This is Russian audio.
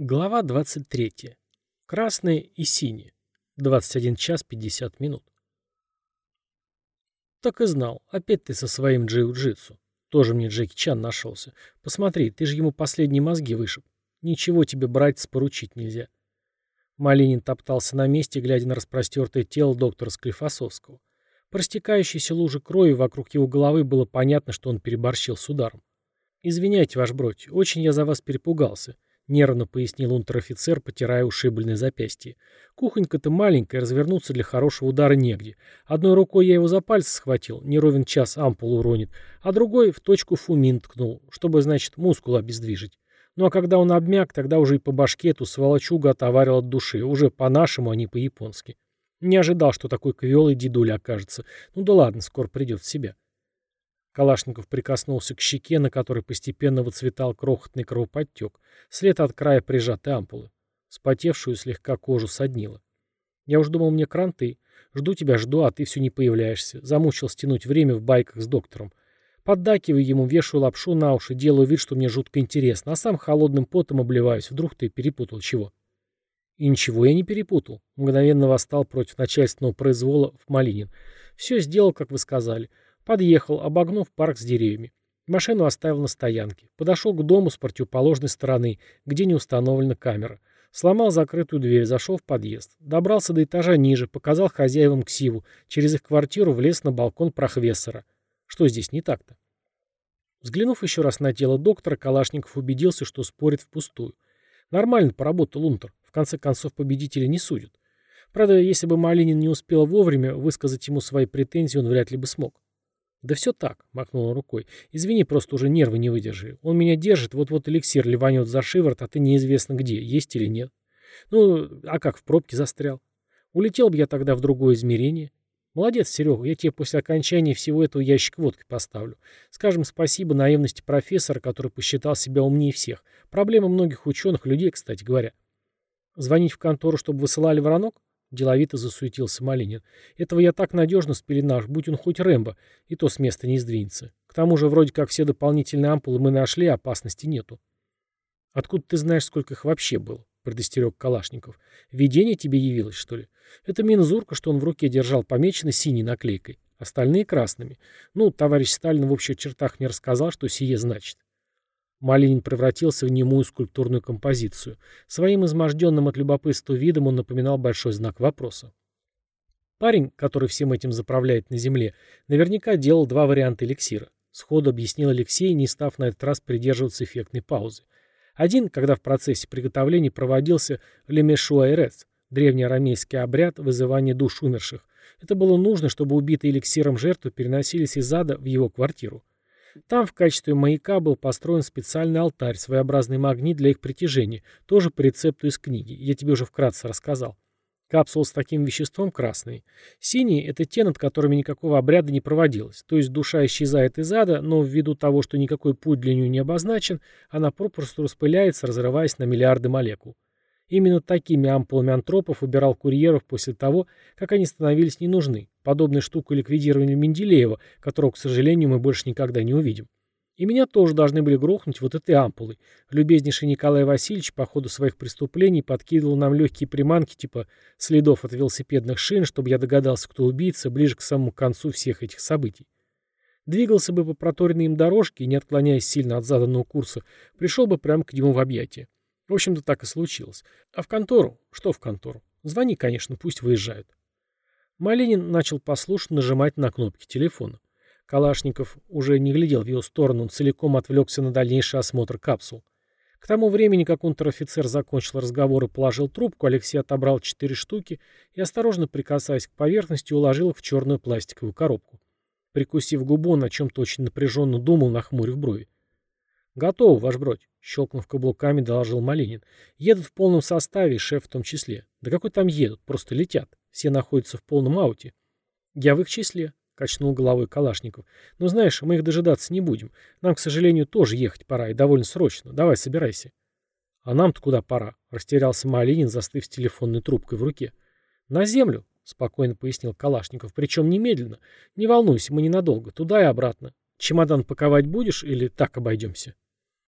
Глава 23. Красные и синие. 21 час 50 минут. Так и знал. Опять ты со своим джиу-джитсу. Тоже мне Джеки Чан нашелся. Посмотри, ты же ему последние мозги вышиб. Ничего тебе, братец, поручить нельзя. Малинин топтался на месте, глядя на распростертое тело доктора Склифосовского. По растекающейся луже крови вокруг его головы было понятно, что он переборщил с ударом. «Извиняйте, ваш бродь, очень я за вас перепугался». Нервно пояснил унтер-офицер, потирая ушибленное запястье. Кухонька-то маленькая, развернуться для хорошего удара негде. Одной рукой я его за пальцы схватил, не ровен час ампулу уронит, а другой в точку фумин ткнул, чтобы, значит, мускул обездвижить. Ну а когда он обмяк, тогда уже и по башке эту сволочугу отоварил от души, уже по-нашему, а не по-японски. Не ожидал, что такой квелый дедуля окажется. Ну да ладно, скоро придет в себя. Калашников прикоснулся к щеке, на которой постепенно выцветал крохотный кровоподтек, след от края прижатой ампулы. Спотевшую слегка кожу соднило. Я уж думал, мне кранты. Жду тебя, жду, а ты все не появляешься. Замучил стянуть время в байках с доктором. Поддакиваю ему, вешаю лапшу на уши, делаю вид, что мне жутко интересно, а сам холодным потом обливаюсь. Вдруг ты перепутал чего? И ничего я не перепутал. Мгновенно восстал против начальственного произвола в Малинин. Все сделал, как вы сказали. Подъехал, обогнув парк с деревьями. Машину оставил на стоянке. Подошел к дому с противоположной стороны, где не установлена камера. Сломал закрытую дверь, зашел в подъезд. Добрался до этажа ниже, показал хозяевам ксиву. Через их квартиру влез на балкон прохвессора. Что здесь не так-то? Взглянув еще раз на тело доктора, Калашников убедился, что спорит впустую. Нормально поработал Унтер. В конце концов, победителя не судят. Правда, если бы Малинин не успел вовремя высказать ему свои претензии, он вряд ли бы смог. «Да все так», — махнул он рукой. «Извини, просто уже нервы не выдержи. Он меня держит, вот-вот эликсир ливанет за шиворот, а ты неизвестно где, есть или нет. Ну, а как в пробке застрял? Улетел бы я тогда в другое измерение. Молодец, Серега, я тебе после окончания всего этого ящик водки поставлю. Скажем спасибо наивности профессора, который посчитал себя умнее всех. Проблема многих ученых, людей, кстати говоря. Звонить в контору, чтобы высылали воронок? Деловито засуетился Малинин. Этого я так надежно спеленал, будь он хоть Рэмбо, и то с места не сдвинется. К тому же вроде как все дополнительные ампулы мы нашли, а опасности нету. Откуда ты знаешь, сколько их вообще было? предостерег Калашников. Видение тебе явилось, что ли? Это мензурка, что он в руке держал, помечена синей наклейкой, остальные красными. Ну, товарищ Сталин в общих чертах мне рассказал, что сие значит. Малинин превратился в немую скульптурную композицию. Своим изможденным от любопытства видом он напоминал большой знак вопроса. Парень, который всем этим заправляет на земле, наверняка делал два варианта эликсира. Сходу объяснил Алексей, не став на этот раз придерживаться эффектной паузы. Один, когда в процессе приготовления проводился лемешуайрец, древний арамейский обряд вызывания душ умерших. Это было нужно, чтобы убитые эликсиром жертвы переносились из ада в его квартиру. Там в качестве маяка был построен специальный алтарь, своеобразный магнит для их притяжения, тоже по рецепту из книги. Я тебе уже вкратце рассказал. Капсулы с таким веществом красные. Синие – это те, над которыми никакого обряда не проводилось. То есть душа исчезает из ада, но ввиду того, что никакой путь для нее не обозначен, она попросту распыляется, разрываясь на миллиарды молекул. Именно такими ампулами антропов убирал курьеров после того, как они становились не нужны. Подобной штукой ликвидировали Менделеева, которого, к сожалению, мы больше никогда не увидим. И меня тоже должны были грохнуть вот этой ампулой. Любезнейший Николай Васильевич по ходу своих преступлений подкидывал нам легкие приманки типа следов от велосипедных шин, чтобы я догадался, кто убийца, ближе к самому концу всех этих событий. Двигался бы по проторенной им дорожке и, не отклоняясь сильно от заданного курса, пришел бы прямо к нему в объятия. В общем-то, так и случилось. А в контору? Что в контору? Звони, конечно, пусть выезжают. Малинин начал послушно нажимать на кнопки телефона. Калашников уже не глядел в его сторону, он целиком отвлекся на дальнейший осмотр капсул. К тому времени, как унтер-офицер закончил разговор и положил трубку, Алексей отобрал четыре штуки и, осторожно прикасаясь к поверхности, уложил их в черную пластиковую коробку. Прикусив губу, он о чем-то очень напряженно думал, нахмурив брови. «Готово, ваш бродь», — щелкнув каблуками, доложил Малинин. «Едут в полном составе, шеф в том числе. Да какой там едут? Просто летят. Все находятся в полном ауте». «Я в их числе», — качнул головой Калашников. «Но знаешь, мы их дожидаться не будем. Нам, к сожалению, тоже ехать пора, и довольно срочно. Давай, собирайся». «А нам-то куда пора?» — растерялся Малинин, застыв с телефонной трубкой в руке. «На землю», — спокойно пояснил Калашников. «Причем немедленно. Не волнуйся, мы ненадолго. Туда и обратно. Чемодан паковать будешь или так обойдемся?»